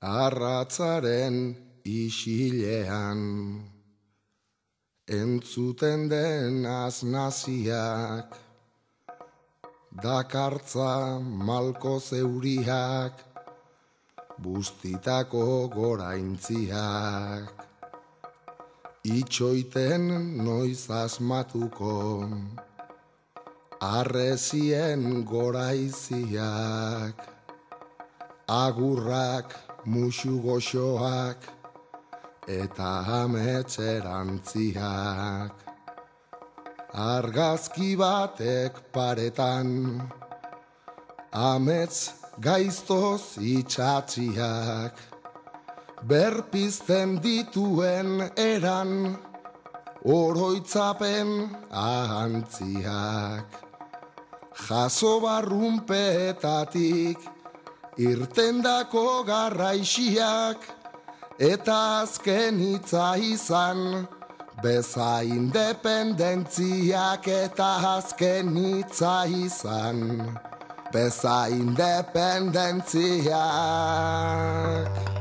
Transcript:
arratzaren isilean. Entzuten den aznaziak, dakartza malko zeuriak, bustitako goraintziak. Itxoiten noiz asmatuko, arrezien goraiziak, agurrak musu goxoak, eta ametxerantziak. Argazki batek paretan, amets gaiztoz itxatziak, berpizten dituen eran, oroitzapen ahantziak. Jaso barrunpeetatik, irtendako garraixiak, eta azken hitza izan, beza independentziak eta azken hitza izan, beza independentziak.